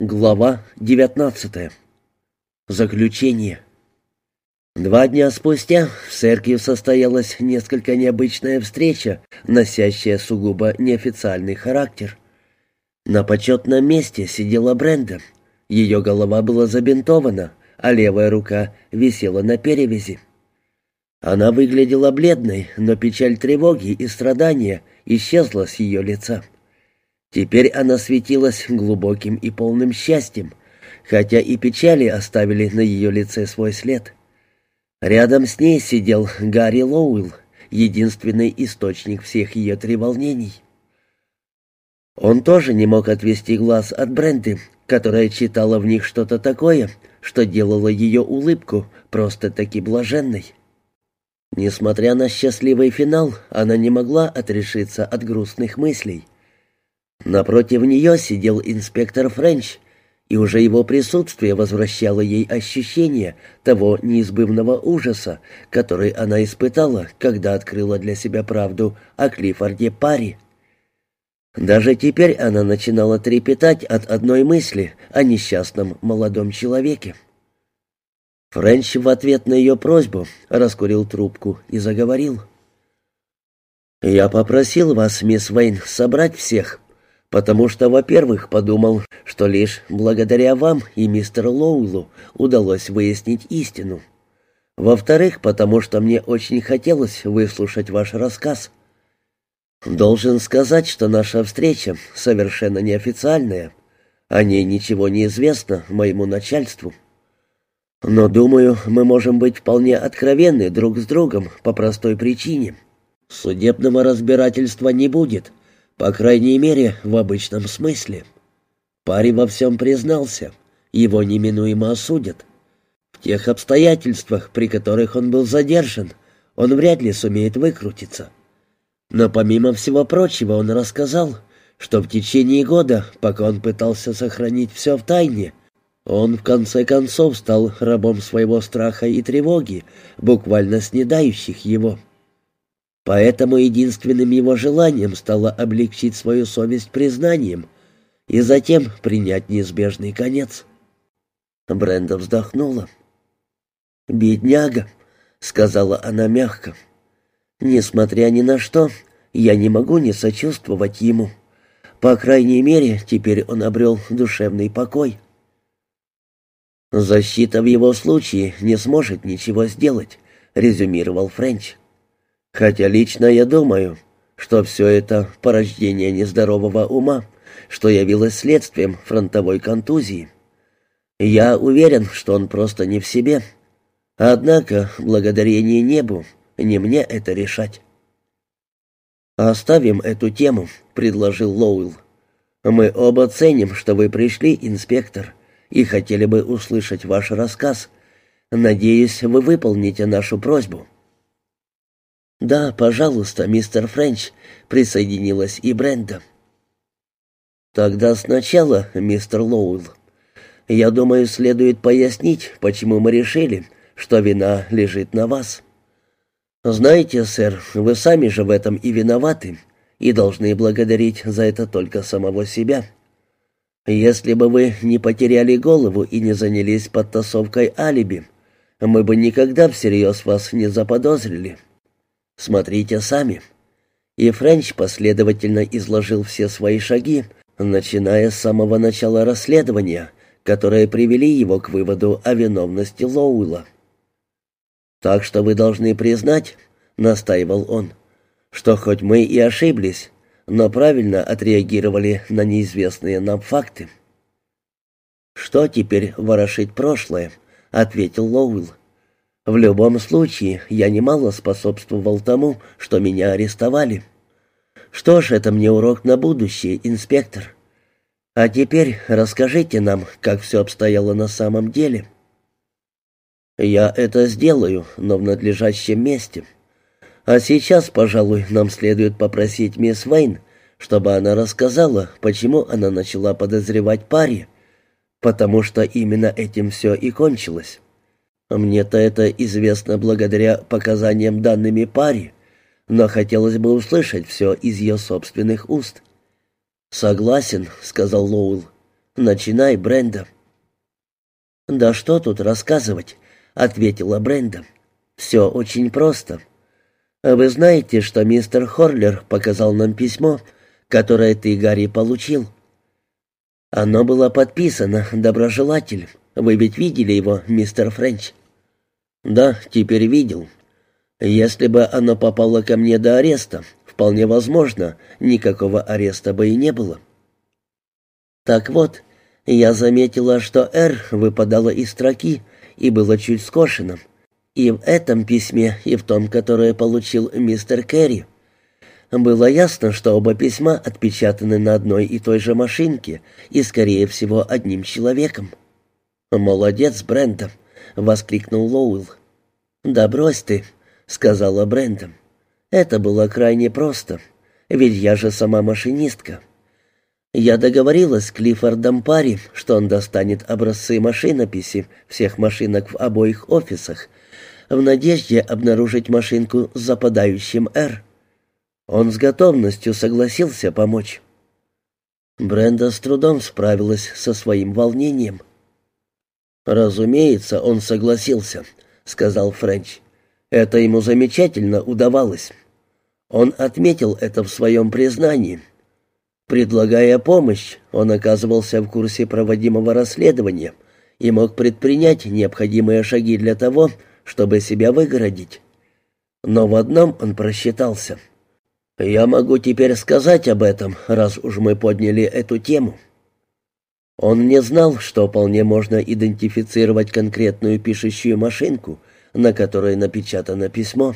Глава 19. Заключение. Два дня спустя в церкви состоялась несколько необычная встреча, носящая сугубо неофициальный характер. На почетном месте сидела Бренда. Ее голова была забинтована, а левая рука висела на перевязи. Она выглядела бледной, но печаль тревоги и страдания исчезла с ее лица. Теперь она светилась глубоким и полным счастьем, хотя и печали оставили на ее лице свой след. Рядом с ней сидел Гарри Лоуэлл, единственный источник всех ее треволнений. Он тоже не мог отвести глаз от Бренды, которая читала в них что-то такое, что делало ее улыбку просто-таки блаженной. Несмотря на счастливый финал, она не могла отрешиться от грустных мыслей — Напротив нее сидел инспектор Френч, и уже его присутствие возвращало ей ощущение того неизбывного ужаса, который она испытала, когда открыла для себя правду о Клиффорде Пари. Даже теперь она начинала трепетать от одной мысли о несчастном молодом человеке. Френч в ответ на ее просьбу раскурил трубку и заговорил. «Я попросил вас, мисс Вейн, собрать всех, потому что, во-первых, подумал, что лишь благодаря вам и мистеру Лоуэлу удалось выяснить истину. Во-вторых, потому что мне очень хотелось выслушать ваш рассказ. Должен сказать, что наша встреча совершенно неофициальная. О ней ничего не известно моему начальству. Но, думаю, мы можем быть вполне откровенны друг с другом по простой причине. Судебного разбирательства не будет, по крайней мере, в обычном смысле. Парень во всем признался. Его неминуемо осудят. В тех обстоятельствах, при которых он был задержан, он вряд ли сумеет выкрутиться. Но помимо всего прочего он рассказал, что в течение года, пока он пытался сохранить все в тайне, он в конце концов стал рабом своего страха и тревоги, буквально снедающих его. Поэтому единственным его желанием стало облегчить свою совесть признанием и затем принять неизбежный конец. Бренда вздохнула. «Бедняга», — сказала она мягко, — «несмотря ни на что, я не могу не сочувствовать ему. По крайней мере, теперь он обрел душевный покой». «Защита в его случае не сможет ничего сделать», — резюмировал Френч. Хотя лично я думаю, что все это порождение нездорового ума, что явилось следствием фронтовой контузии. Я уверен, что он просто не в себе. Однако, благодарение небу, не мне это решать. «Оставим эту тему», — предложил Лоуэлл. «Мы оба ценим, что вы пришли, инспектор, и хотели бы услышать ваш рассказ. Надеюсь, вы выполните нашу просьбу». «Да, пожалуйста, мистер Френч», — присоединилась и Бренда. «Тогда сначала, мистер Лоуэлл, я думаю, следует пояснить, почему мы решили, что вина лежит на вас. Знаете, сэр, вы сами же в этом и виноваты, и должны благодарить за это только самого себя. Если бы вы не потеряли голову и не занялись подтасовкой алиби, мы бы никогда всерьез вас не заподозрили». Смотрите сами». И Френч последовательно изложил все свои шаги, начиная с самого начала расследования, которые привели его к выводу о виновности Лоуэлла. «Так что вы должны признать», — настаивал он, — «что хоть мы и ошиблись, но правильно отреагировали на неизвестные нам факты». «Что теперь ворошить прошлое?» — ответил Лоуэлл. В любом случае, я немало способствовал тому, что меня арестовали. Что ж, это мне урок на будущее, инспектор. А теперь расскажите нам, как все обстояло на самом деле. Я это сделаю, но в надлежащем месте. А сейчас, пожалуй, нам следует попросить мисс Вейн, чтобы она рассказала, почему она начала подозревать паре, потому что именно этим все и кончилось. Мне-то это известно благодаря показаниям данными паре, но хотелось бы услышать все из ее собственных уст. «Согласен», — сказал Лоуэлл. Начинай, Бренда». «Да что тут рассказывать?» — ответила Бренда. «Все очень просто. Вы знаете, что мистер Хорлер показал нам письмо, которое ты, Гарри, получил. Оно было подписано «Доброжелатель». Вы ведь видели его, мистер Френч?» «Да, теперь видел. Если бы оно попало ко мне до ареста, вполне возможно, никакого ареста бы и не было». «Так вот, я заметила, что «Р» выпадало из строки и было чуть скошено. И в этом письме, и в том, которое получил мистер Керри. Было ясно, что оба письма отпечатаны на одной и той же машинке и, скорее всего, одним человеком. «Молодец, Бренда!» — воскликнул Лоуэлл. «Да брось ты!» — сказала Бренда. «Это было крайне просто, ведь я же сама машинистка. Я договорилась с Клиффордом Пари, что он достанет образцы машинописи всех машинок в обоих офисах, в надежде обнаружить машинку с западающим «Р». Он с готовностью согласился помочь. Бренда с трудом справилась со своим волнением. «Разумеется, он согласился», — сказал Френч. «Это ему замечательно удавалось. Он отметил это в своем признании. Предлагая помощь, он оказывался в курсе проводимого расследования и мог предпринять необходимые шаги для того, чтобы себя выгородить. Но в одном он просчитался. «Я могу теперь сказать об этом, раз уж мы подняли эту тему». Он не знал, что вполне можно идентифицировать конкретную пишущую машинку, на которой напечатано письмо.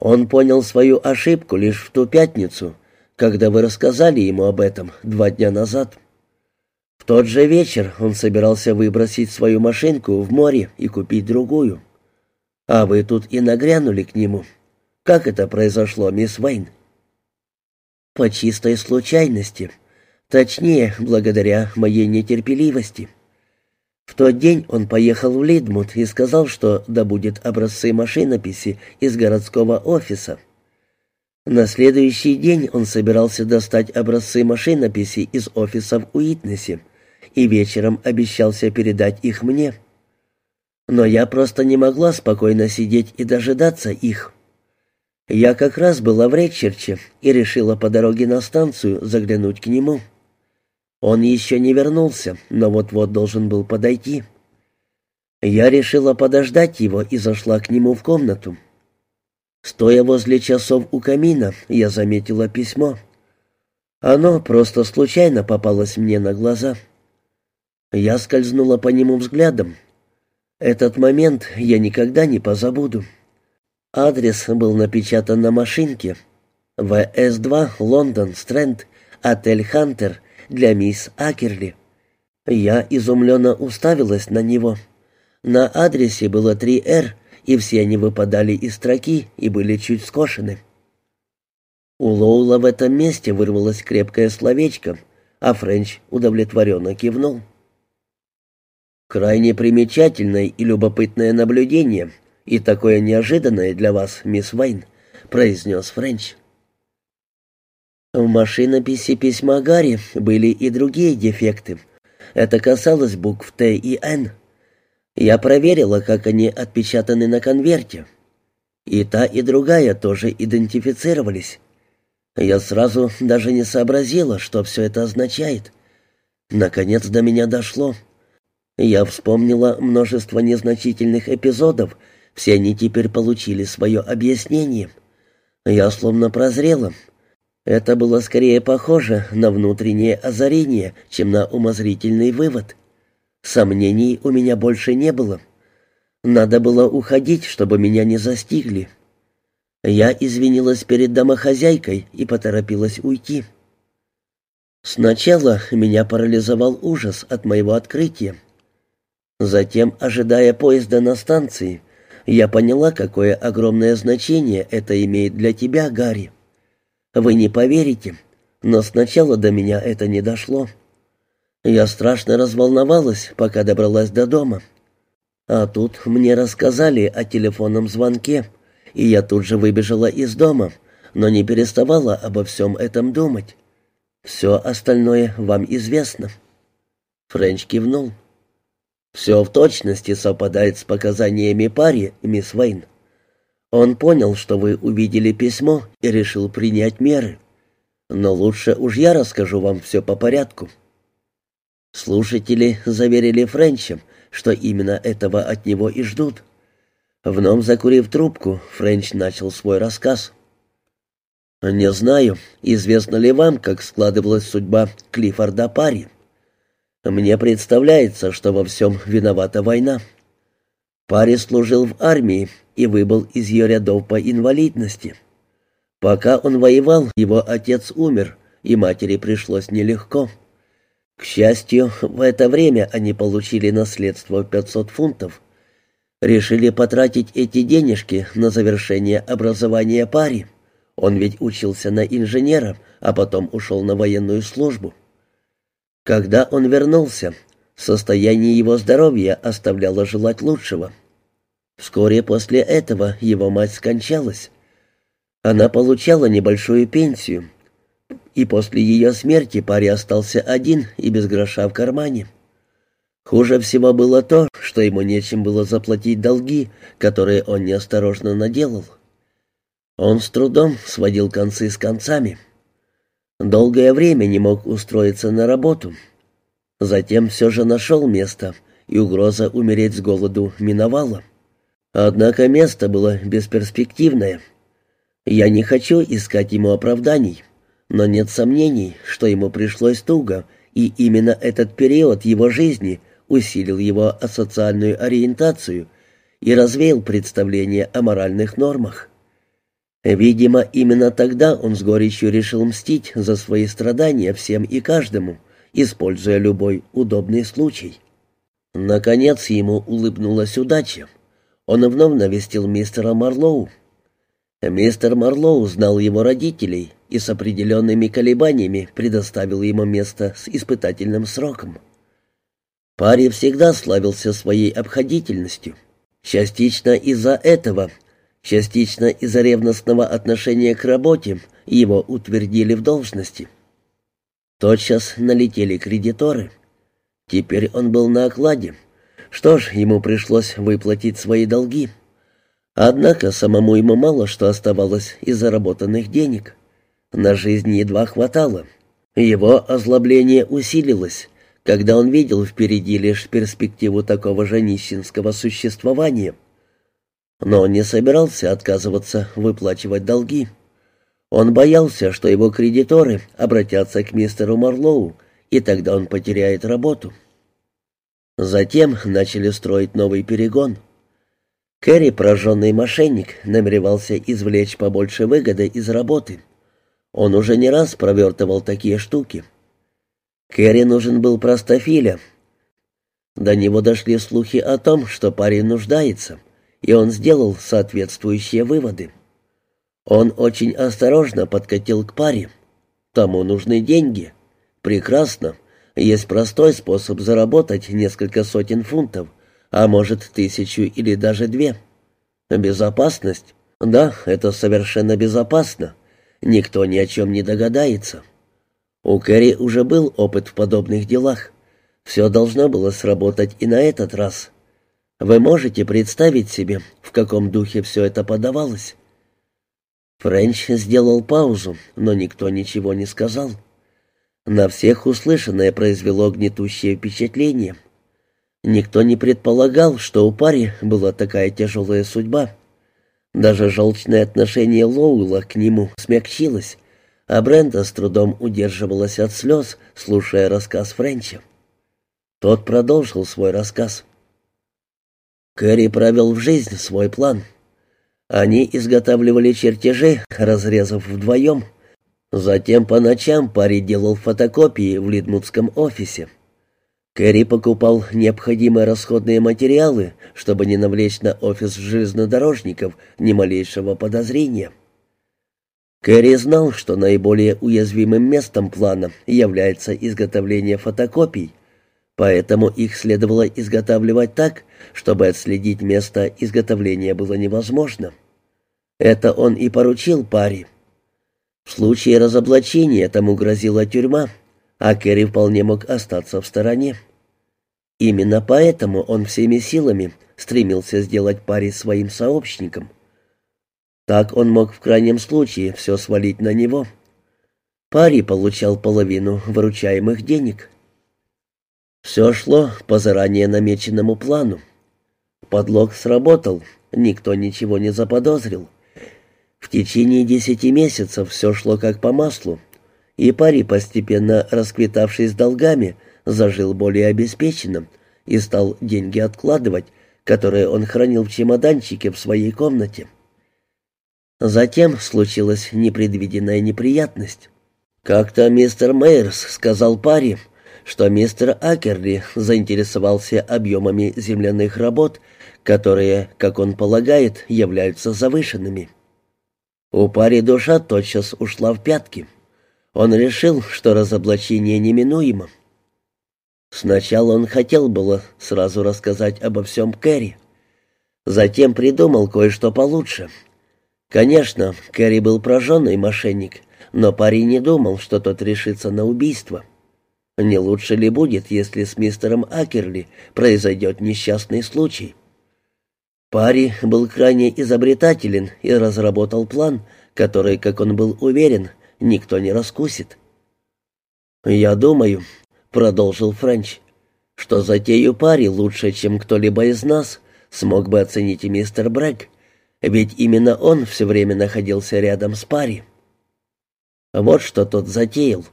Он понял свою ошибку лишь в ту пятницу, когда вы рассказали ему об этом два дня назад. В тот же вечер он собирался выбросить свою машинку в море и купить другую. А вы тут и нагрянули к нему. Как это произошло, мисс Вейн? По чистой случайности. Точнее, благодаря моей нетерпеливости. В тот день он поехал в Лидмут и сказал, что добудет образцы машинописи из городского офиса. На следующий день он собирался достать образцы машинописи из офиса в Уитнесе и вечером обещался передать их мне. Но я просто не могла спокойно сидеть и дожидаться их. Я как раз была в Редчерче и решила по дороге на станцию заглянуть к нему. Он еще не вернулся, но вот-вот должен был подойти. Я решила подождать его и зашла к нему в комнату. Стоя возле часов у камина, я заметила письмо. Оно просто случайно попалось мне на глаза. Я скользнула по нему взглядом. Этот момент я никогда не позабуду. Адрес был напечатан на машинке. ВС-2, Лондон, Стрэнд, отель «Хантер» для мисс Акерли. Я изумленно уставилась на него. На адресе было три «Р», и все они выпадали из строки и были чуть скошены. У Лоула в этом месте вырвалось крепкое словечко, а Френч удовлетворенно кивнул. «Крайне примечательное и любопытное наблюдение, и такое неожиданное для вас, мисс Вайн», — произнес Френч. В машинописи письма Гарри были и другие дефекты. Это касалось букв «Т» и «Н». Я проверила, как они отпечатаны на конверте. И та, и другая тоже идентифицировались. Я сразу даже не сообразила, что все это означает. Наконец до меня дошло. Я вспомнила множество незначительных эпизодов, все они теперь получили свое объяснение. Я словно прозрела. Это было скорее похоже на внутреннее озарение, чем на умозрительный вывод. Сомнений у меня больше не было. Надо было уходить, чтобы меня не застигли. Я извинилась перед домохозяйкой и поторопилась уйти. Сначала меня парализовал ужас от моего открытия. Затем, ожидая поезда на станции, я поняла, какое огромное значение это имеет для тебя, Гарри. Вы не поверите, но сначала до меня это не дошло. Я страшно разволновалась, пока добралась до дома. А тут мне рассказали о телефонном звонке, и я тут же выбежала из дома, но не переставала обо всем этом думать. Все остальное вам известно. Френч кивнул. «Все в точности совпадает с показаниями пари, мисс Вейн. Он понял, что вы увидели письмо и решил принять меры. Но лучше уж я расскажу вам все по порядку». Слушатели заверили Френчем, что именно этого от него и ждут. Вновь закурив трубку, Френч начал свой рассказ. «Не знаю, известно ли вам, как складывалась судьба Клиффорда Парри. Мне представляется, что во всем виновата война. Парри служил в армии и выбыл из ее рядов по инвалидности. Пока он воевал, его отец умер, и матери пришлось нелегко. К счастью, в это время они получили наследство в 500 фунтов. Решили потратить эти денежки на завершение образования пари. Он ведь учился на инженера, а потом ушел на военную службу. Когда он вернулся, состояние его здоровья оставляло желать лучшего. Вскоре после этого его мать скончалась. Она получала небольшую пенсию, и после ее смерти парень остался один и без гроша в кармане. Хуже всего было то, что ему нечем было заплатить долги, которые он неосторожно наделал. Он с трудом сводил концы с концами. Долгое время не мог устроиться на работу. Затем все же нашел место, и угроза умереть с голоду миновала. Однако место было бесперспективное. Я не хочу искать ему оправданий, но нет сомнений, что ему пришлось туго, и именно этот период его жизни усилил его асоциальную ориентацию и развеял представление о моральных нормах. Видимо, именно тогда он с горечью решил мстить за свои страдания всем и каждому, используя любой удобный случай. Наконец ему улыбнулась удача. Он вновь навестил мистера Марлоу. Мистер Марлоу знал его родителей и с определенными колебаниями предоставил ему место с испытательным сроком. Парень всегда славился своей обходительностью. Частично из-за этого Частично из-за ревностного отношения к работе его утвердили в должности. Тотчас налетели кредиторы. Теперь он был на окладе. Что ж, ему пришлось выплатить свои долги. Однако самому ему мало что оставалось из заработанных денег. На жизнь едва хватало. Его озлобление усилилось, когда он видел впереди лишь перспективу такого же нищенского существования — но он не собирался отказываться выплачивать долги. Он боялся, что его кредиторы обратятся к мистеру Марлоу, и тогда он потеряет работу. Затем начали строить новый перегон. Кэрри, прожженный мошенник, намеревался извлечь побольше выгоды из работы. Он уже не раз провертывал такие штуки. Кэрри нужен был простофиля. До него дошли слухи о том, что парень нуждается — и он сделал соответствующие выводы. Он очень осторожно подкатил к паре. Тому нужны деньги. Прекрасно. Есть простой способ заработать несколько сотен фунтов, а может тысячу или даже две. Безопасность? Да, это совершенно безопасно. Никто ни о чем не догадается. У Кэрри уже был опыт в подобных делах. Все должно было сработать и на этот раз. Вы можете представить себе, в каком духе все это подавалось?» Френч сделал паузу, но никто ничего не сказал. На всех услышанное произвело гнетущее впечатление. Никто не предполагал, что у пари была такая тяжелая судьба. Даже желчное отношение Лоуэлла к нему смягчилось, а Бренда с трудом удерживалась от слез, слушая рассказ Френча. Тот продолжил свой рассказ. Кэрри провел в жизнь свой план. Они изготавливали чертежи, разрезав вдвоем. Затем по ночам парень делал фотокопии в Лидмутском офисе. Кэрри покупал необходимые расходные материалы, чтобы не навлечь на офис железнодорожников ни малейшего подозрения. Кэрри знал, что наиболее уязвимым местом плана является изготовление фотокопий — Поэтому их следовало изготавливать так, чтобы отследить место изготовления было невозможно. Это он и поручил паре. В случае разоблачения тому грозила тюрьма, а Керри вполне мог остаться в стороне. Именно поэтому он всеми силами стремился сделать пари своим сообщником. Так он мог в крайнем случае все свалить на него. Пари получал половину выручаемых денег. Все шло по заранее намеченному плану. Подлог сработал, никто ничего не заподозрил. В течение десяти месяцев все шло как по маслу, и Пари, постепенно расквитавшись долгами, зажил более обеспеченным и стал деньги откладывать, которые он хранил в чемоданчике в своей комнате. Затем случилась непредвиденная неприятность. Как-то мистер Мейерс сказал Пари, что мистер Акерли заинтересовался объемами земляных работ, которые, как он полагает, являются завышенными. У Пари душа тотчас ушла в пятки. Он решил, что разоблачение неминуемо. Сначала он хотел было сразу рассказать обо всем Кэрри. Затем придумал кое-что получше. Конечно, Кэрри был прожженный мошенник, но парень не думал, что тот решится на убийство. Не лучше ли будет, если с мистером Акерли произойдет несчастный случай? Пари был крайне изобретателен и разработал план, который, как он был уверен, никто не раскусит. «Я думаю», — продолжил Френч, — «что затею Пари лучше, чем кто-либо из нас смог бы оценить и мистер Брэк, ведь именно он все время находился рядом с Пари». Вот что тот затеял.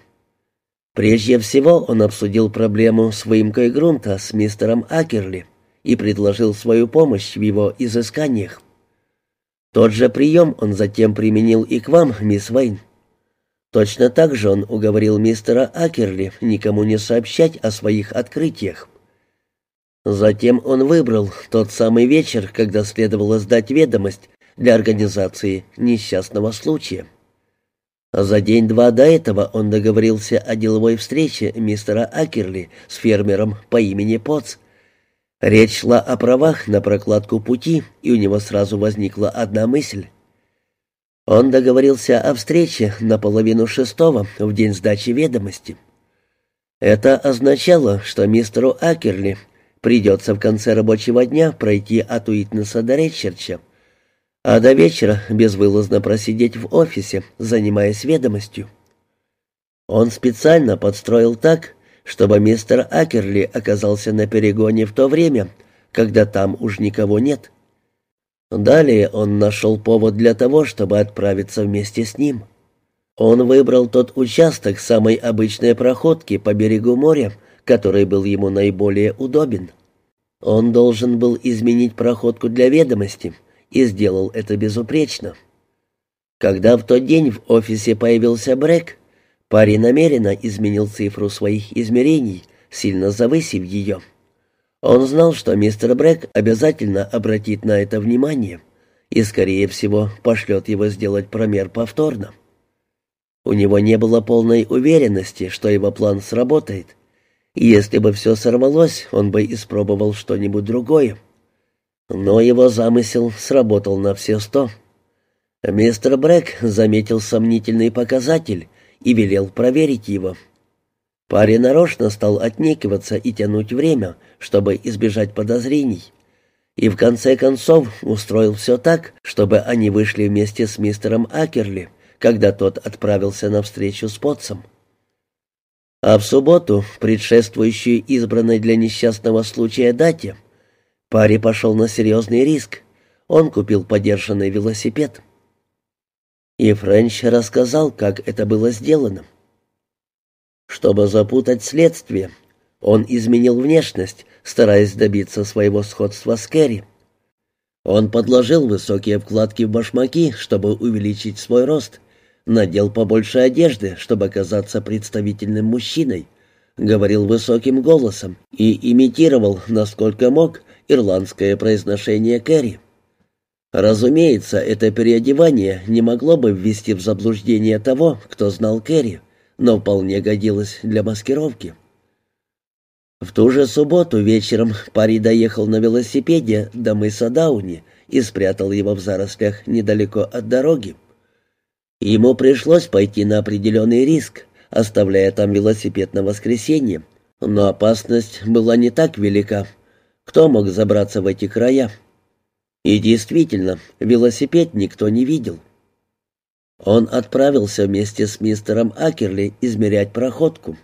Прежде всего он обсудил проблему с выемкой грунта с мистером Акерли и предложил свою помощь в его изысканиях. Тот же прием он затем применил и к вам, мисс Вейн. Точно так же он уговорил мистера Акерли никому не сообщать о своих открытиях. Затем он выбрал тот самый вечер, когда следовало сдать ведомость для организации несчастного случая. За день-два до этого он договорился о деловой встрече мистера Акерли с фермером по имени Потс, Речь шла о правах на прокладку пути, и у него сразу возникла одна мысль. Он договорился о встрече на половину шестого в день сдачи ведомости. Это означало, что мистеру Акерли придется в конце рабочего дня пройти от Уитнеса до Ретчерча, а до вечера безвылазно просидеть в офисе, занимаясь ведомостью. Он специально подстроил так, чтобы мистер Акерли оказался на перегоне в то время, когда там уж никого нет. Далее он нашел повод для того, чтобы отправиться вместе с ним. Он выбрал тот участок самой обычной проходки по берегу моря, который был ему наиболее удобен. Он должен был изменить проходку для ведомости и сделал это безупречно. Когда в тот день в офисе появился Брэк, Парень намеренно изменил цифру своих измерений, сильно завысив ее. Он знал, что мистер Брэк обязательно обратит на это внимание и, скорее всего, пошлет его сделать промер повторно. У него не было полной уверенности, что его план сработает. И если бы все сорвалось, он бы испробовал что-нибудь другое. Но его замысел сработал на все сто. Мистер Брэк заметил сомнительный показатель — и велел проверить его. Парень нарочно стал отнекиваться и тянуть время, чтобы избежать подозрений. И в конце концов устроил все так, чтобы они вышли вместе с мистером Акерли, когда тот отправился на встречу с Потсом. А в субботу, предшествующую избранной для несчастного случая дате, парень пошел на серьезный риск. Он купил подержанный велосипед. И Френч рассказал, как это было сделано. Чтобы запутать следствие, он изменил внешность, стараясь добиться своего сходства с Кэрри. Он подложил высокие вкладки в башмаки, чтобы увеличить свой рост, надел побольше одежды, чтобы казаться представительным мужчиной, говорил высоким голосом и имитировал, насколько мог, ирландское произношение Кэрри. Разумеется, это переодевание не могло бы ввести в заблуждение того, кто знал Кэрри, но вполне годилось для маскировки. В ту же субботу вечером Пари доехал на велосипеде до мыса Дауни и спрятал его в зарослях недалеко от дороги. Ему пришлось пойти на определенный риск, оставляя там велосипед на воскресенье, Но опасность была не так велика. Кто мог забраться в эти края? И действительно, велосипед никто не видел. Он отправился вместе с мистером Акерли измерять проходку.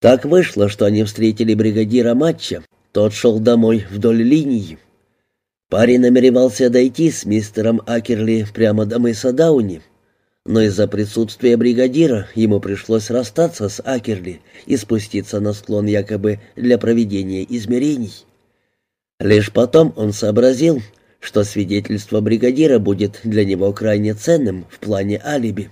Так вышло, что они встретили бригадира матча. Тот шел домой вдоль линии. Парень намеревался дойти с мистером Акерли прямо до мыса Дауни, но из-за присутствия бригадира ему пришлось расстаться с Акерли и спуститься на склон якобы для проведения измерений. Лишь потом он сообразил, что свидетельство бригадира будет для него крайне ценным в плане алиби.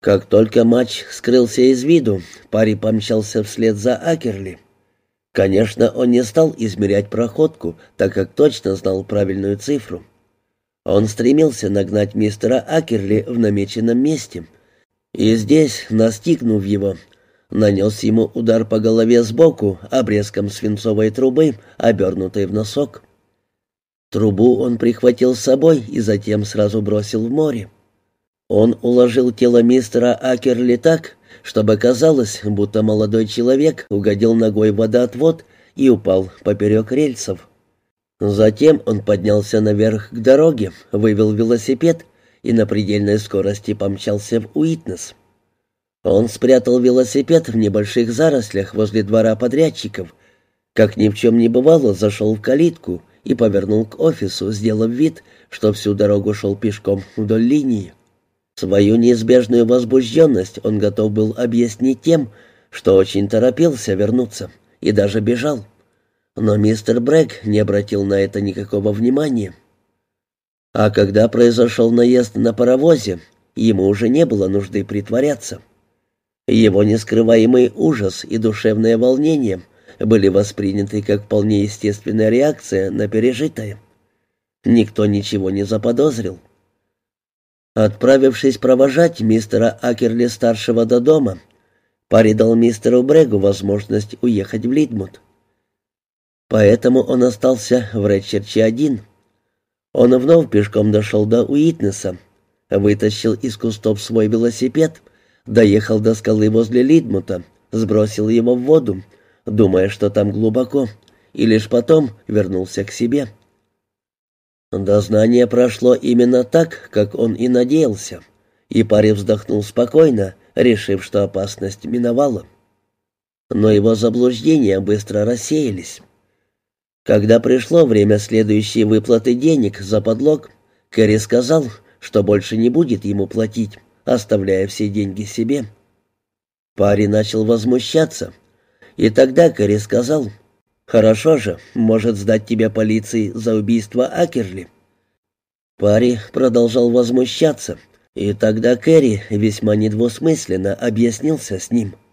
Как только матч скрылся из виду, парень помчался вслед за Акерли. Конечно, он не стал измерять проходку, так как точно знал правильную цифру. Он стремился нагнать мистера Акерли в намеченном месте. И здесь, настигнув его, нанес ему удар по голове сбоку обрезком свинцовой трубы, обернутой в носок. Трубу он прихватил с собой и затем сразу бросил в море. Он уложил тело мистера Акерли так, чтобы казалось, будто молодой человек угодил ногой в водоотвод и упал поперек рельсов. Затем он поднялся наверх к дороге, вывел велосипед и на предельной скорости помчался в Уитнес. Он спрятал велосипед в небольших зарослях возле двора подрядчиков, как ни в чем не бывало, зашел в калитку и повернул к офису, сделав вид, что всю дорогу шел пешком вдоль линии. Свою неизбежную возбужденность он готов был объяснить тем, что очень торопился вернуться и даже бежал. Но мистер Брэк не обратил на это никакого внимания. А когда произошел наезд на паровозе, ему уже не было нужды притворяться. Его нескрываемый ужас и душевное волнение были восприняты как вполне естественная реакция на пережитое. Никто ничего не заподозрил. Отправившись провожать мистера Акерли-старшего до дома, парень дал мистеру Брегу возможность уехать в Лидмут. Поэтому он остался в Редчерче один. Он вновь пешком дошел до Уитнеса, вытащил из кустов свой велосипед, доехал до скалы возле Лидмута, сбросил его в воду, думая, что там глубоко, и лишь потом вернулся к себе. Дознание прошло именно так, как он и надеялся, и парень вздохнул спокойно, решив, что опасность миновала. Но его заблуждения быстро рассеялись. Когда пришло время следующей выплаты денег за подлог, Кэрри сказал, что больше не будет ему платить, оставляя все деньги себе. Парень начал возмущаться, и тогда Кэрри сказал, «Хорошо же, может сдать тебя полиции за убийство Акерли». Пари продолжал возмущаться, и тогда Кэрри весьма недвусмысленно объяснился с ним –